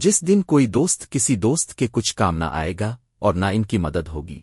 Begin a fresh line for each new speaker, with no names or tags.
جس دن کوئی دوست کسی دوست کے کچھ کام نہ آئے گا اور نہ ان کی مدد ہوگی۔